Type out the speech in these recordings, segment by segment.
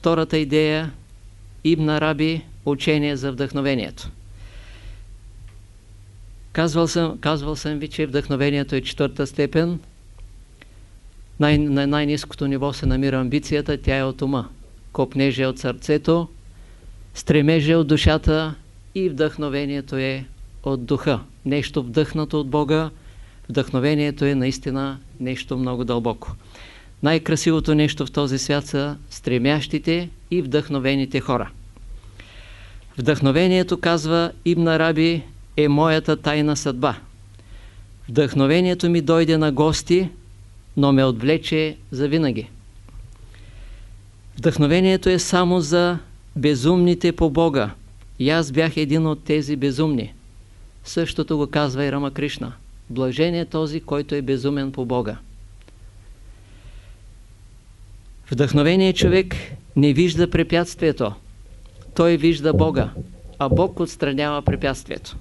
втората идея Ибн Араби учение за вдъхновението. Казвал съм, казвал съм ви, че вдъхновението е четвърта степен. Най, на най-низкото ниво се намира амбицията, тя е от ума. Копнеже от сърцето, стремеже от душата и вдъхновението е от духа. Нещо вдъхнато от Бога, вдъхновението е наистина нещо много дълбоко. Най-красивото нещо в този свят са стремящите и вдъхновените хора. Вдъхновението, казва Ибн Араби, е моята тайна съдба. Вдъхновението ми дойде на гости, но ме отвлече за винаги. Вдъхновението е само за безумните по Бога. И аз бях един от тези безумни. Същото го казва и Рама Кришна. Блажен е този, който е безумен по Бога. Вдъхновение човек не вижда препятствието. Той вижда Бога, а Бог отстранява препятствието.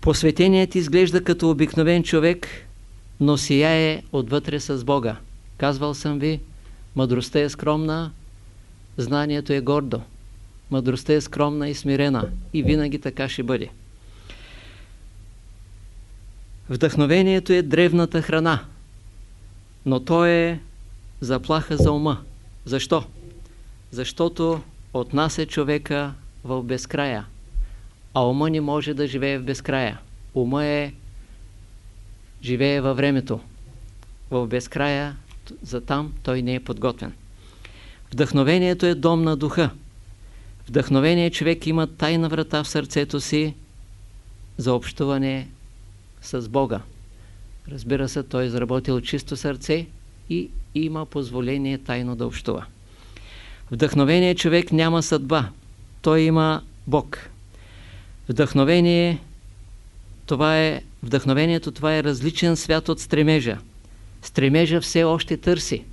Посветеният изглежда като обикновен човек, но сияе отвътре с Бога. Казвал съм ви, мъдростта е скромна, знанието е гордо. Мъдростта е скромна и смирена и винаги така ще бъде. Вдъхновението е древната храна, но то е заплаха за ума. Защо? Защото отнася човека в безкрая, а ума не може да живее в безкрая. Ума е живее във времето. В безкрая, за там той не е подготвен. Вдъхновението е дом на духа. Вдъхновение човек има тайна врата в сърцето си за общуване с Бога. Разбира се, той е изработил чисто сърце и има позволение тайно да общува. Вдъхновение човек няма съдба. Той има Бог. Вдъхновение това е, вдъхновението това е различен свят от стремежа. Стремежа все още търси.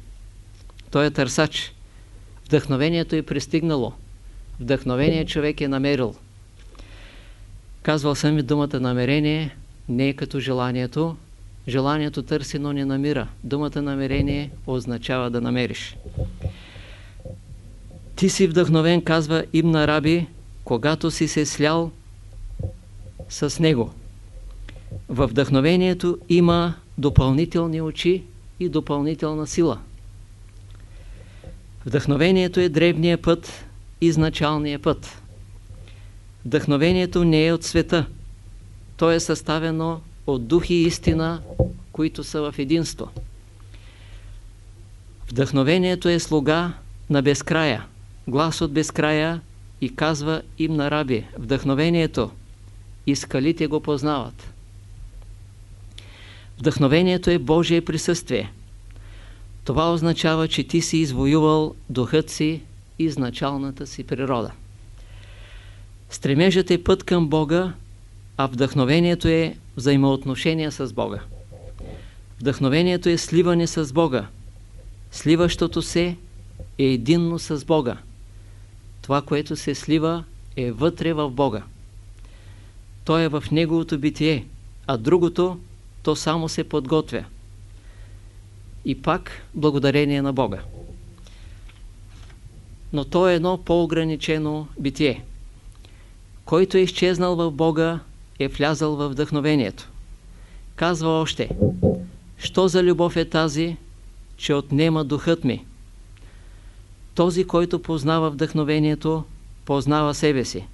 Той е търсач. Вдъхновението е пристигнало. Вдъхновение човек е намерил. Казвал съм ви думата намерение не е като желанието. Желанието търси, но не намира. Думата намерение означава да намериш. Ти си вдъхновен, казва Ибн Араби, когато си се слял с него. Във вдъхновението има допълнителни очи и допълнителна сила. Вдъхновението е древния път, изначалния път. Вдъхновението не е от света. То е съставено от дух и истина, които са в единство. Вдъхновението е слуга на безкрая, глас от безкрая и казва им на раби, вдъхновението, и скалите го познават. Вдъхновението е Божие присъствие. Това означава, че ти си извоювал духът си изначалната си природа. Стремежът е път към Бога, а вдъхновението е взаимоотношение с Бога. Вдъхновението е сливане с Бога. Сливащото се е единно с Бога. Това, което се слива, е вътре в Бога. То е в Неговото битие, а другото, то само се подготвя. И пак благодарение на Бога. Но то е едно по-ограничено битие. Който е изчезнал в Бога, е влязал във вдъхновението. Казва още, що за любов е тази, че отнема духът ми? Този, който познава вдъхновението, познава себе си.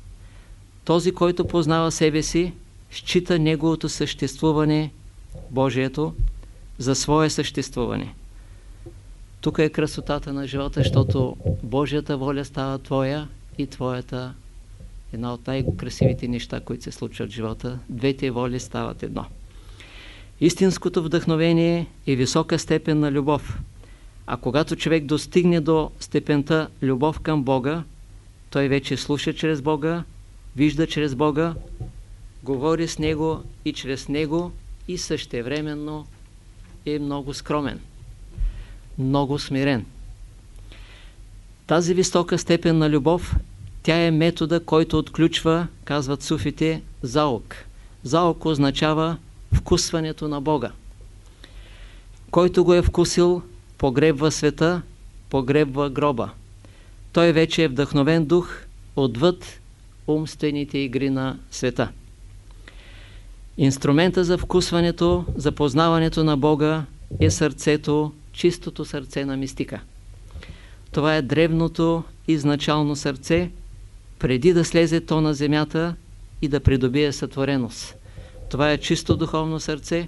Този, който познава себе си, счита неговото съществуване, Божието, за свое съществуване. Тук е красотата на живота, защото Божията воля става твоя и твоята една от най-красивите неща, които се случват в живота. Двете воли стават едно. Истинското вдъхновение е висока степен на любов. А когато човек достигне до степента любов към Бога, той вече слуша чрез Бога, вижда чрез Бога, говори с Него и чрез Него и същевременно е много скромен, много смирен. Тази висока степен на любов тя е метода, който отключва, казват суфите, заок. Заок означава вкусването на Бога. Който го е вкусил, погребва света погребва гроба. Той вече е вдъхновен дух отвъд умствените игри на света. Инструмента за вкусването, за познаването на Бога е сърцето, чистото сърце на мистика. Това е древното изначално сърце, преди да слезе то на земята и да придобие сътвореност. Това е чисто духовно сърце.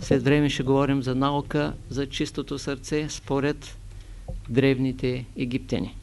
След време ще говорим за наука за чистото сърце според древните египтяни.